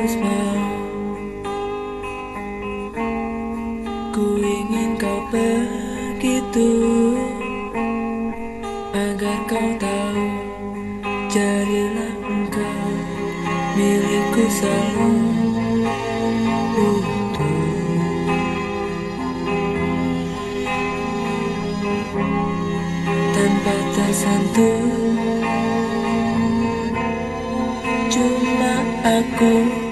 terus Ku ingin kau begitu Agar kau tahu Jadilah engkau milikku selalu. Tanpa tersentuh Cuma aku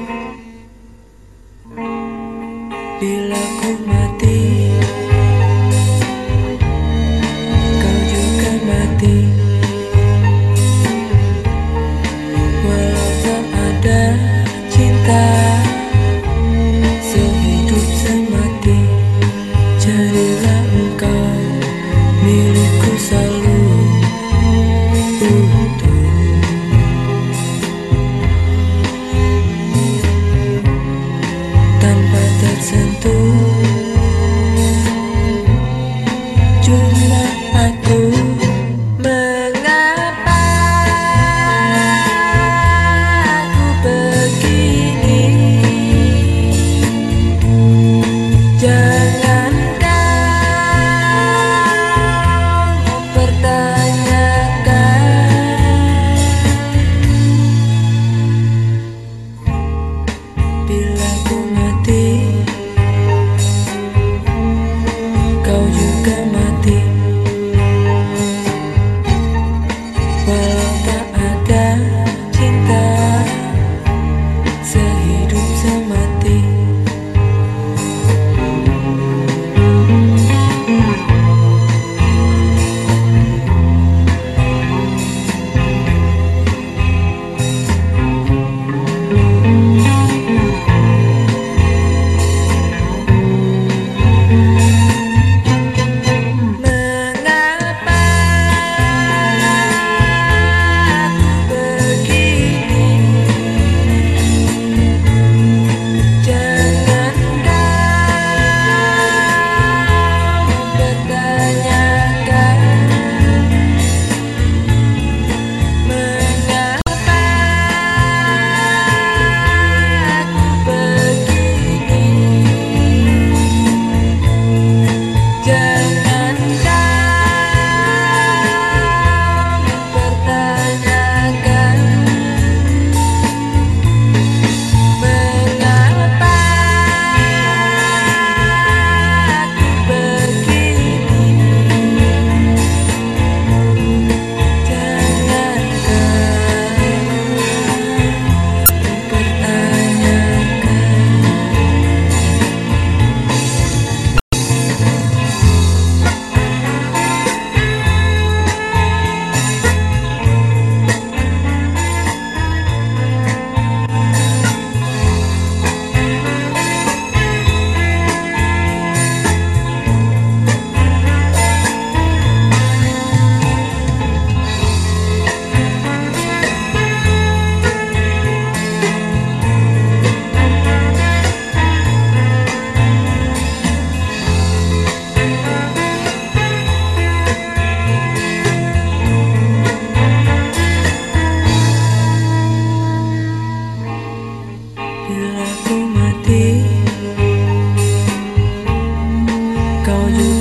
Bila ku mati Kau juga mati. 倒也